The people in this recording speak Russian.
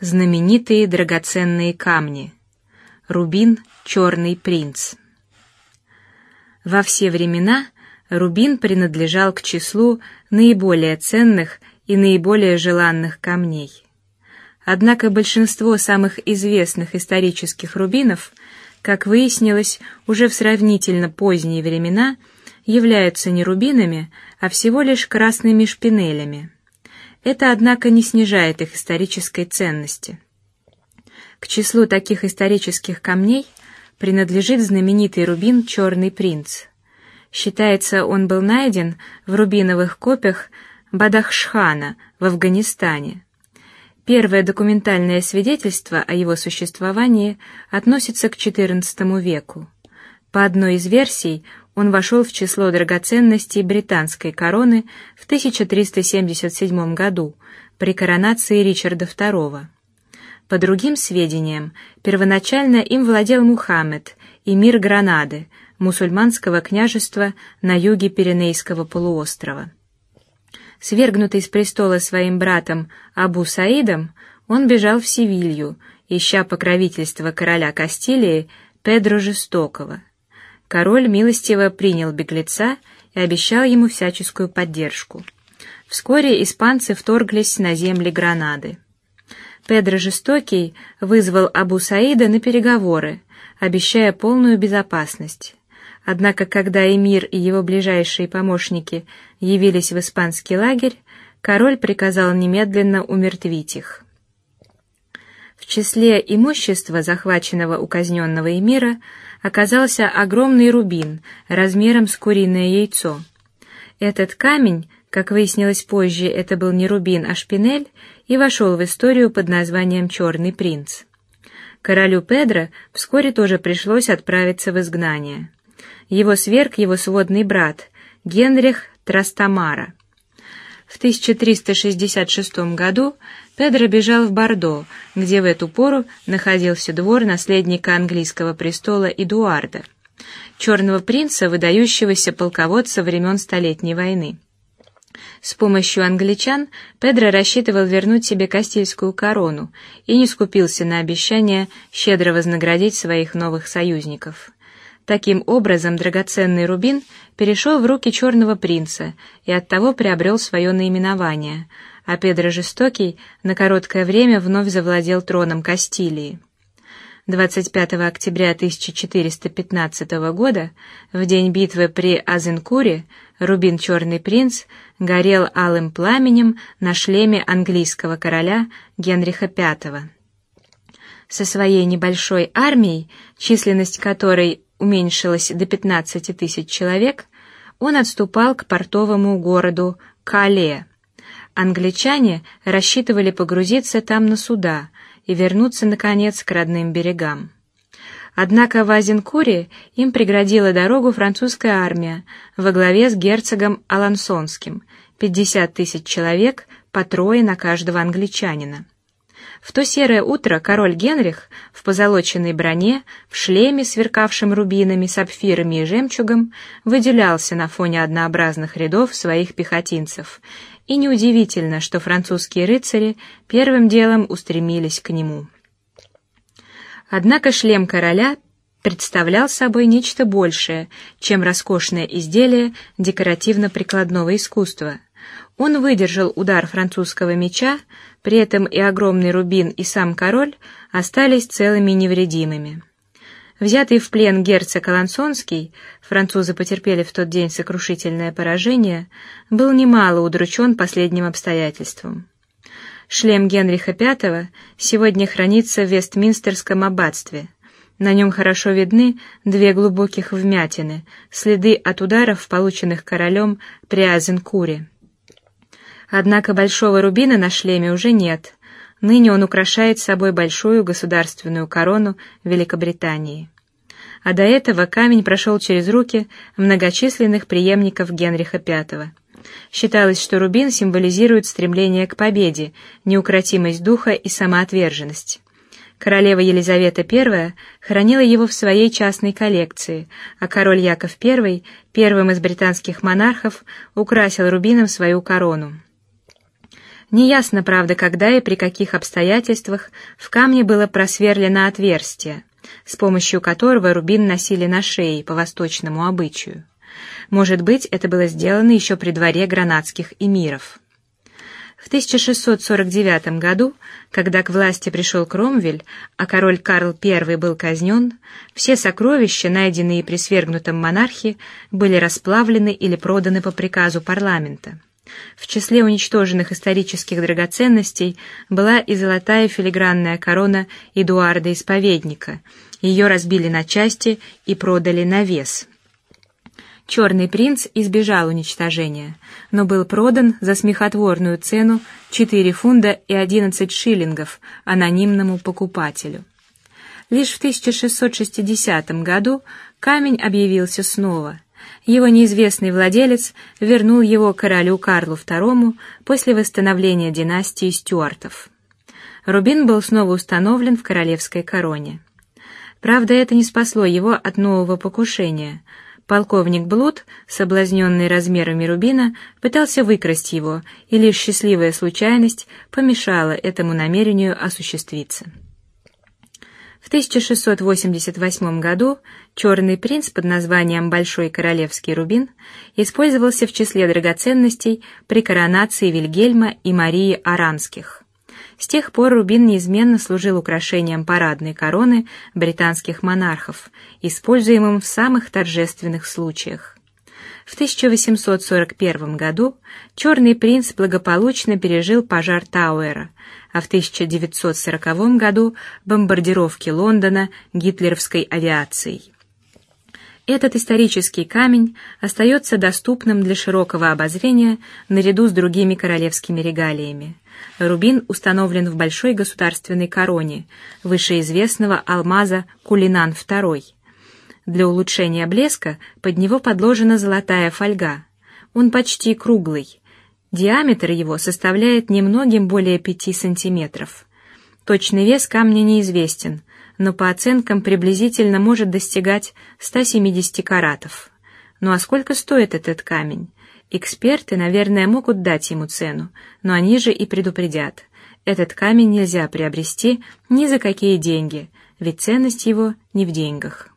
Знаменитые драгоценные камни. Рубин Черный принц. Во все времена рубин принадлежал к числу наиболее ценных и наиболее желанных камней. Однако большинство самых известных исторических рубинов, как выяснилось, уже в сравнительно поздние времена являются не рубинами, а всего лишь красными шпинелями. Это, однако, не снижает их исторической ценности. К числу таких исторических камней принадлежит знаменитый рубин Черный принц. Считается, он был найден в рубиновых копях Бадахшхана в Афганистане. Первое документальное свидетельство о его существовании относится к XIV веку. По одной из версий, он вошел в число драгоценностей британской короны в 1377 году при коронации Ричарда II. По другим сведениям, первоначально им владел Мухаммед, эмир Гранады, мусульманского княжества на юге Пиренейского полуострова. Свергнутый с престола своим братом Абу Саидом, он бежал в Севилью, ища покровительства короля Кастилии Педро Жестокого. Король милостиво принял беглеца и обещал ему всяческую поддержку. Вскоре испанцы вторглись на земли Гранады. Педро жестокий вызвал Абу Саида на переговоры, обещая полную безопасность. Однако, когда эмир и его ближайшие помощники явились в испанский лагерь, король приказал немедленно умертвить их. В числе имущества захваченного у казненного эмира оказался огромный рубин размером с куриное яйцо. Этот камень, как выяснилось позже, это был не рубин, а шпинель, и вошел в историю под названием Черный принц. Королю Педро вскоре тоже пришлось отправиться в изгнание. Его сверг его сводный брат Генрих Трастамара. В 1366 году Педро бежал в Бордо, где в эту пору находился двор наследника английского престола Эдуарда, черного принца, выдающегося полководца времен Столетней войны. С помощью англичан Педро рассчитывал вернуть себе Кастильскую корону и не скупился на обещание щедро вознаградить своих новых союзников. Таким образом, драгоценный рубин перешел в руки черного принца и оттого приобрел свое наименование, а Педро Жестокий на короткое время вновь завладел троном Кастилии. 25 октября 1415 года, в день битвы при Азенкуре, рубин Черный принц горел алым пламенем на шлеме английского короля Генриха V. Со своей небольшой армией, численность которой уменьшилось до 15 тысяч человек, он отступал к портовому городу Кале. Англичане рассчитывали погрузиться там на суда и вернуться наконец к родным берегам. Однако в Азенкуре им преградила дорогу французская армия во главе с герцогом Алансонским, 50 тысяч человек по трое на каждого англичанина. В то серое утро король Генрих в позолоченной броне, в шлеме, сверкавшем рубинами, сапфирами и жемчугом, выделялся на фоне однообразных рядов своих пехотинцев, и неудивительно, что французские рыцари первым делом устремились к нему. Однако шлем короля представлял собой нечто большее, чем роскошное изделие декоративно-прикладного искусства. Он выдержал удар французского меча, при этом и огромный рубин, и сам король остались целыми и невредимыми. Взятый в плен герцог Алансонский, французы потерпели в тот день сокрушительное поражение, был немало удручен последним обстоятельством. Шлем Генриха V сегодня хранится в Вестминстерском аббатстве. На нем хорошо видны две глубоких вмятины, следы от ударов, полученных королем при Азенкуре. Однако большого рубина на шлеме уже нет. Ныне он украшает собой большую государственную корону Великобритании. А до этого камень прошел через руки многочисленных преемников Генриха V. Считалось, что рубин символизирует стремление к победе, неукротимость духа и самоотверженность. Королева Елизавета I хранила его в своей частной коллекции, а король Яков I, первым из британских монархов, украсил рубином свою корону. Неясно, правда, когда и при каких обстоятельствах в камне было просверлено отверстие, с помощью которого рубин носили на шее по восточному обычаю. Может быть, это было сделано еще при дворе гранадских эмиров. В 1649 году, когда к власти пришел Кромвель, а король Карл I был казнен, все сокровища, найденные при свергнутом монархе, были расплавлены или проданы по приказу парламента. В числе уничтоженных исторических драгоценностей была и золотая филигранная корона Эдуарда Исповедника. Ее разбили на части и продали на вес. Черный принц избежал уничтожения, но был продан за смехотворную цену 4 фунта и 11 шиллингов анонимному покупателю. Лишь в 1660 году камень объявился снова. Его неизвестный владелец вернул его королю Карлу II после восстановления династии Стюартов. Рубин был снова установлен в королевской короне. Правда, это не спасло его от нового покушения — Полковник Блуд, соблазненный размерами рубина, пытался выкрасть его, и лишь счастливая случайность помешала этому намерению осуществиться. В 1688 году черный принц под названием Большой королевский рубин использовался в числе драгоценностей при коронации Вильгельма и Марии Аранских. С тех пор рубин неизменно служил украшением парадной короны британских монархов, используемым в самых торжественных случаях. В 1841 году Черный принц благополучно пережил пожар Тауэра, а в 1940 году бомбардировки Лондона гитлеровской авиацией. Этот исторический камень остается доступным для широкого обозрения наряду с другими королевскими регалиями. Рубин установлен в большой государственной короне, вышеизвестного алмаза Кулинан II. Для улучшения блеска под него подложена золотая фольга. Он почти круглый. Диаметр его составляет немногим более пяти сантиметров. Точный вес камня неизвестен, но по оценкам приблизительно может достигать 170 каратов. Ну а сколько стоит этот камень? Эксперты, наверное, могут дать ему цену, но они же и предупредят: этот камень нельзя приобрести ни за какие деньги, ведь ценность его не в деньгах.